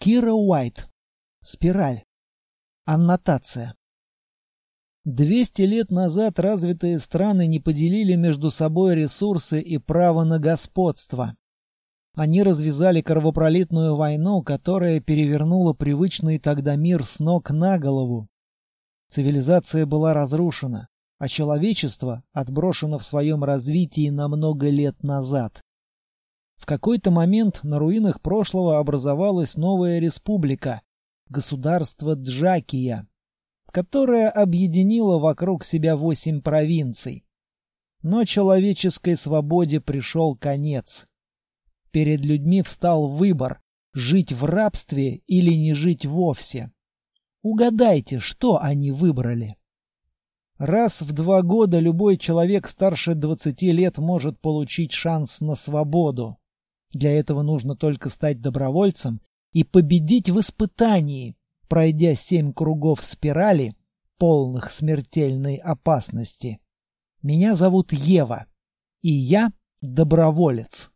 Кира Уайт. Спираль. Аннотация. Двести лет назад развитые страны не поделили между собой ресурсы и право на господство. Они развязали кровопролитную войну, которая перевернула привычный тогда мир с ног на голову. Цивилизация была разрушена, а человечество отброшено в своем развитии на много лет назад. В какой-то момент на руинах прошлого образовалась новая республика, государство Джакия, которое объединило вокруг себя восемь провинций. Но человеческой свободе пришел конец. Перед людьми встал выбор – жить в рабстве или не жить вовсе. Угадайте, что они выбрали. Раз в два года любой человек старше 20 лет может получить шанс на свободу. Для этого нужно только стать добровольцем и победить в испытании, пройдя семь кругов спирали, полных смертельной опасности. Меня зовут Ева, и я доброволец.